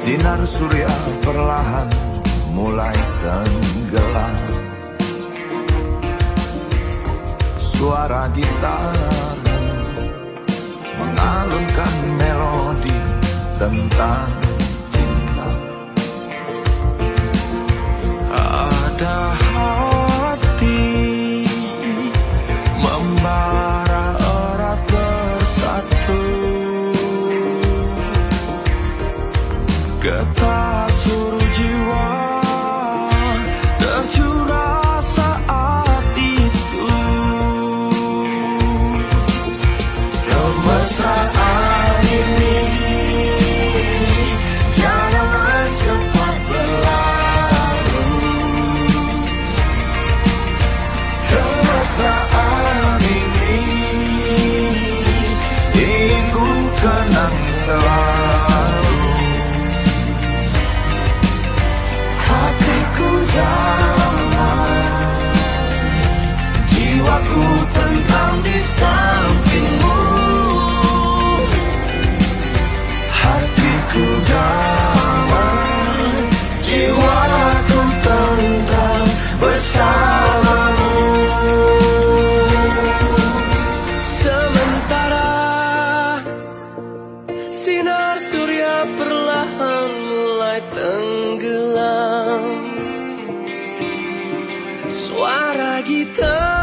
sinar surya perlahan mulai tenggelam. Suara gitar mengalunkan melodi tentang cinta. Ada Getar suruh jiwa Tentram di sampingmu. Hatiku damai Jiwaku tentram bersamamu. Sementara sinar surya perlahan mulai tenggelam. Suara gitarmu